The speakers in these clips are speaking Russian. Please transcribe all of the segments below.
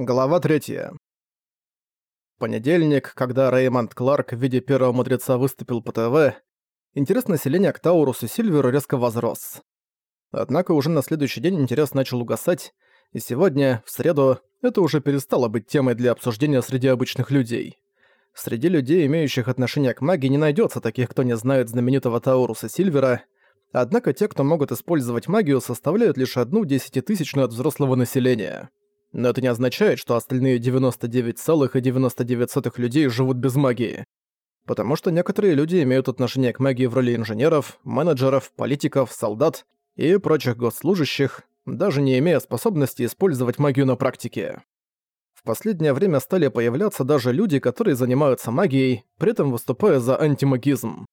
Глава 3. Понедельник, когда Реймонд Кларк в виде первого мудреца выступил по ТВ, интерес населения к Таурусу Сильверу резко возрос. Однако уже на следующий день интерес начал угасать, и сегодня, в среду, это уже перестало быть темой для обсуждения среди обычных людей. Среди людей, имеющих отношение к магии, не найдется таких, кто не знает знаменитого Тауруса Сильвера, однако те, кто могут использовать магию, составляют лишь одну десятитысячную от взрослого населения. Но это не означает, что остальные 99,99 людей живут без магии. Потому что некоторые люди имеют отношение к магии в роли инженеров, менеджеров, политиков, солдат и прочих госслужащих, даже не имея способности использовать магию на практике. В последнее время стали появляться даже люди, которые занимаются магией, при этом выступая за антимагизм.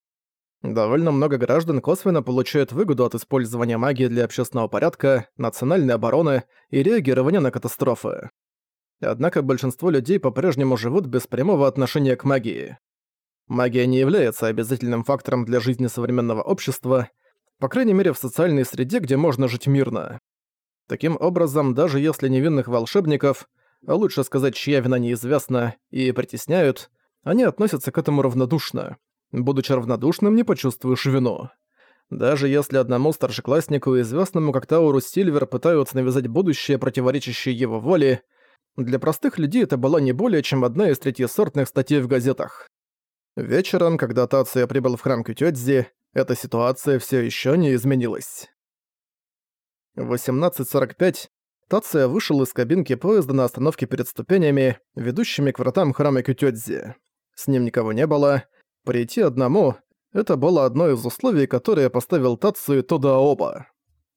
Довольно много граждан косвенно получают выгоду от использования магии для общественного порядка, национальной обороны и реагирования на катастрофы. Однако большинство людей по-прежнему живут без прямого отношения к магии. Магия не является обязательным фактором для жизни современного общества, по крайней мере в социальной среде, где можно жить мирно. Таким образом, даже если невинных волшебников, а лучше сказать, чья вина неизвестна, и притесняют, они относятся к этому равнодушно, Будучи равнодушным, не почувствуешь вину. Даже если одному старшекласснику, известному как Тауру Сильвер, пытаются навязать будущее, противоречащее его воле, для простых людей это была не более чем одна из третьесортных статей в газетах. Вечером, когда Тация прибыл в храм Кютёдзи, эта ситуация все еще не изменилась. В 18.45 Тация вышел из кабинки поезда на остановке перед ступенями, ведущими к вратам храма Кютёдзи. С ним никого не было, Прийти одному — это было одно из условий, которые поставил Тацию Тода оба.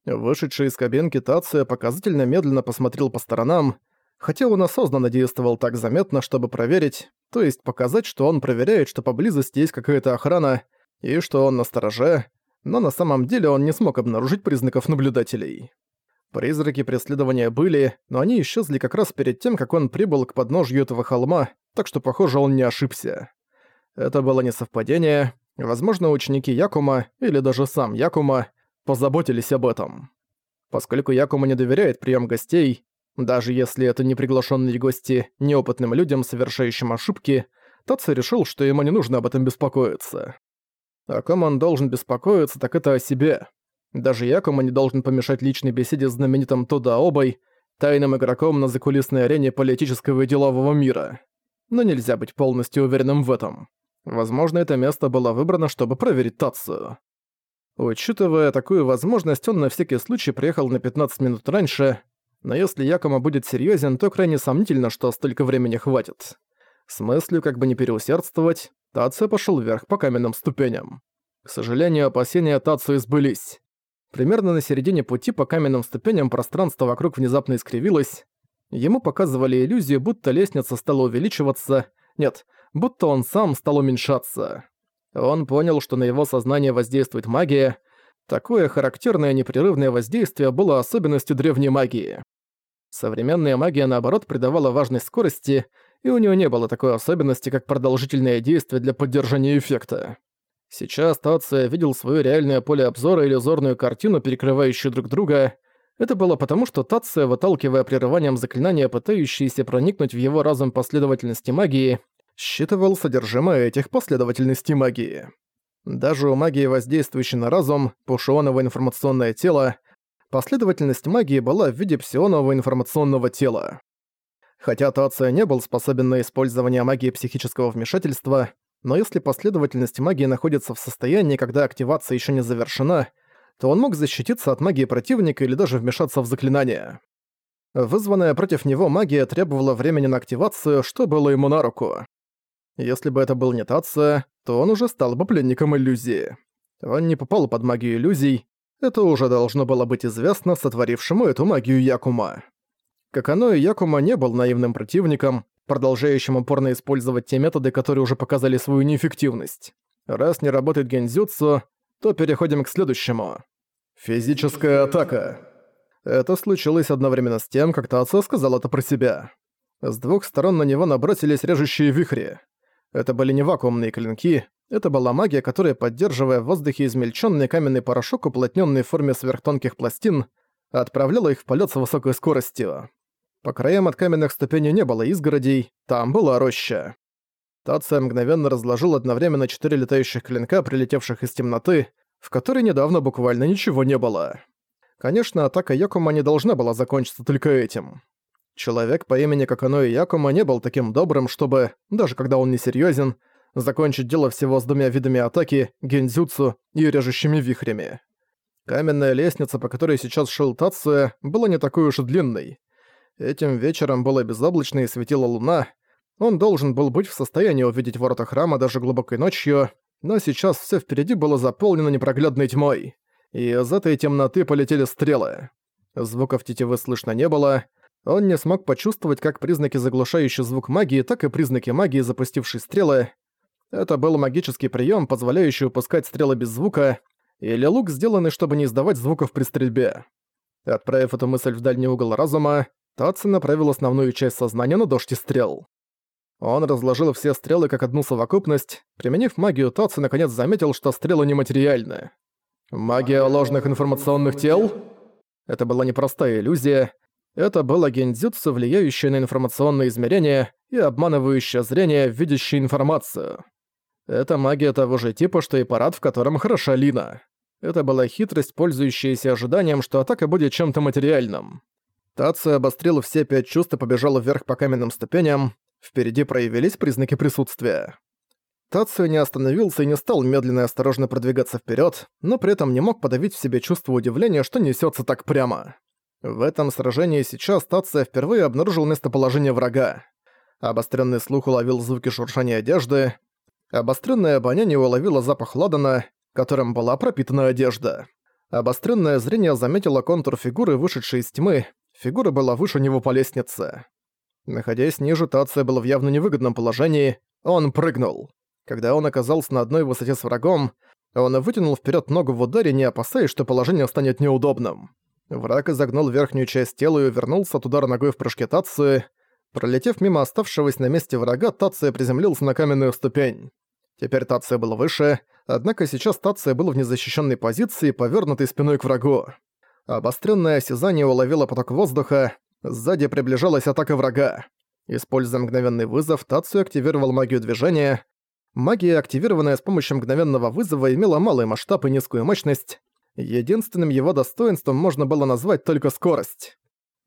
Вышедший из кабинки Тация показательно медленно посмотрел по сторонам, хотя он осознанно действовал так заметно, чтобы проверить, то есть показать, что он проверяет, что поблизости есть какая-то охрана, и что он на стороже, но на самом деле он не смог обнаружить признаков наблюдателей. Призраки преследования были, но они исчезли как раз перед тем, как он прибыл к подножью этого холма, так что, похоже, он не ошибся. Это было не совпадение. Возможно, ученики Якума, или даже сам Якума, позаботились об этом. Поскольку Якума не доверяет прием гостей, даже если это не приглашенные гости неопытным людям, совершающим ошибки, Татсо решил, что ему не нужно об этом беспокоиться. О ком он должен беспокоиться, так это о себе. Даже Якума не должен помешать личной беседе с знаменитым Тодо Обой, тайным игроком на закулисной арене политического и делового мира. Но нельзя быть полностью уверенным в этом. Возможно, это место было выбрано, чтобы проверить Татсу. Учитывая такую возможность, он на всякий случай приехал на 15 минут раньше, но если Якома будет серьезен, то крайне сомнительно, что столько времени хватит. С мыслью как бы не переусердствовать, Татсу пошел вверх по каменным ступеням. К сожалению, опасения Татсу избылись. Примерно на середине пути по каменным ступеням пространство вокруг внезапно искривилось. Ему показывали иллюзию, будто лестница стала увеличиваться. Нет, будто он сам стал уменьшаться. Он понял, что на его сознание воздействует магия. Такое характерное непрерывное воздействие было особенностью древней магии. Современная магия, наоборот, придавала важность скорости, и у него не было такой особенности, как продолжительное действие для поддержания эффекта. Сейчас Тация видел свое реальное поле обзора иллюзорную картину, перекрывающую друг друга. Это было потому, что Тация, выталкивая прерыванием заклинания, пытающиеся проникнуть в его разум последовательности магии, считывал содержимое этих последовательностей магии. Даже у магии, воздействующей на разум, пушионовое информационное тело, последовательность магии была в виде псионового информационного тела. Хотя Тация не был способен на использование магии психического вмешательства, но если последовательность магии находится в состоянии, когда активация еще не завершена, то он мог защититься от магии противника или даже вмешаться в заклинание. Вызванная против него магия требовала времени на активацию, что было ему на руку. Если бы это был не Тация, то он уже стал бы пленником иллюзии. Он не попал под магию иллюзий, это уже должно было быть известно сотворившему эту магию Якума. Как оно и Якума не был наивным противником, продолжающим упорно использовать те методы, которые уже показали свою неэффективность. Раз не работает гензюцу, то переходим к следующему. Физическая атака. Это случилось одновременно с тем, как Тацио сказал это про себя. С двух сторон на него набросились режущие вихри. Это были не вакуумные клинки, это была магия, которая, поддерживая в воздухе измельченный каменный порошок, уплотненный в форме сверхтонких пластин, отправляла их в полет с высокой скоростью. По краям от каменных ступеней не было изгородей, там была роща. Тация мгновенно разложил одновременно четыре летающих клинка, прилетевших из темноты, в которой недавно буквально ничего не было. Конечно, атака Якума не должна была закончиться только этим. Человек по имени Каканои Якума не был таким добрым, чтобы, даже когда он не серьезен, закончить дело всего с двумя видами атаки, гензюцу и режущими вихрями. Каменная лестница, по которой сейчас шел Тацуя, была не такой уж и длинной. Этим вечером было безоблачно и светила луна. Он должен был быть в состоянии увидеть ворота храма даже глубокой ночью, но сейчас все впереди было заполнено непроглядной тьмой. И из этой темноты полетели стрелы. Звуков тетивы слышно не было, он не смог почувствовать как признаки заглушающий звук магии, так и признаки магии, запустившей стрелы. Это был магический прием, позволяющий выпускать стрелы без звука, или лук, сделанный, чтобы не издавать звуков при стрельбе. Отправив эту мысль в дальний угол разума, Татсу направил основную часть сознания на дождь стрел. Он разложил все стрелы как одну совокупность. Применив магию, Татсу наконец заметил, что стрелы нематериальны. Магия ложных информационных тел? Это была непростая иллюзия. Это было гендзюцу, влияющее на информационные измерения и обманывающее зрение, видящее информацию. Это магия того же типа, что и парад, в котором хороша Лина. Это была хитрость, пользующаяся ожиданием, что атака будет чем-то материальным. Тацию обострил все пять чувств и побежал вверх по каменным ступеням. Впереди проявились признаки присутствия. Тацию не остановился и не стал медленно и осторожно продвигаться вперед, но при этом не мог подавить в себе чувство удивления, что несется так прямо. В этом сражении сейчас Тация впервые обнаружил местоположение врага. Обостренный слух уловил звуки шуршания одежды. Обостренное обоняние уловило запах ладана, которым была пропитана одежда. Обостренное зрение заметило контур фигуры, вышедшей из тьмы. Фигура была выше него по лестнице. Находясь ниже, Тация был в явно невыгодном положении. Он прыгнул. Когда он оказался на одной высоте с врагом, он вытянул вперед ногу в ударе, не опасаясь, что положение станет неудобным. Враг изогнул верхнюю часть тела и увернулся от удара ногой в прыжке Тации. Пролетев мимо оставшегося на месте врага, Тация приземлился на каменную ступень. Теперь Тация был выше, однако сейчас Тация был в незащищенной позиции, повернутой спиной к врагу. Обостренное осязание уловило поток воздуха, сзади приближалась атака врага. Используя мгновенный вызов, Тацию активировал магию движения. Магия, активированная с помощью мгновенного вызова, имела малый масштаб и низкую мощность. Единственным его достоинством можно было назвать только скорость.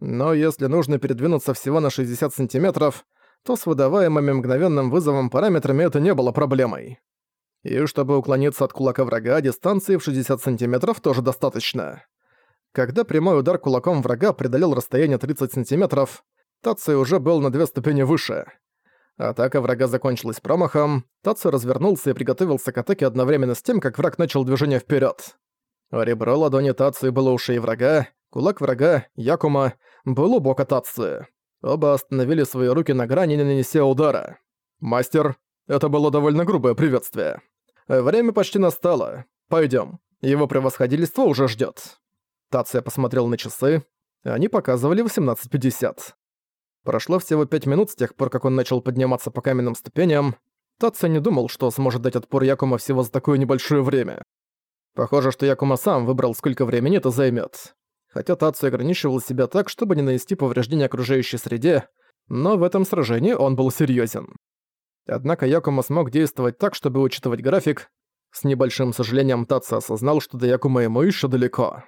Но если нужно передвинуться всего на 60 сантиметров, то с выдаваемыми мгновенным вызовом параметрами это не было проблемой. И чтобы уклониться от кулака врага, дистанции в 60 сантиметров тоже достаточно. Когда прямой удар кулаком врага преодолел расстояние 30 сантиметров, Тацию уже был на две ступени выше. Атака врага закончилась промахом, Тацию развернулся и приготовился к атаке одновременно с тем, как враг начал движение вперед. Ребро ладони Тации было у шеи врага, кулак врага, Якума, был у бока Тации. Оба остановили свои руки на грани, не нанеся удара. «Мастер, это было довольно грубое приветствие. Время почти настало. Пойдем. Его превосходительство уже ждет. Тация посмотрел на часы. Они показывали 18.50. Прошло всего пять минут с тех пор, как он начал подниматься по каменным ступеням. Тация не думал, что сможет дать отпор Якума всего за такое небольшое время. Похоже, что Якума сам выбрал, сколько времени это займет. Хотя Тацу ограничивал себя так, чтобы не нанести повреждения окружающей среде, но в этом сражении он был серьезен. Однако Якума смог действовать так, чтобы учитывать график. С небольшим сожалением Тацу осознал, что до Якума ему еще далеко.